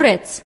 Cureț.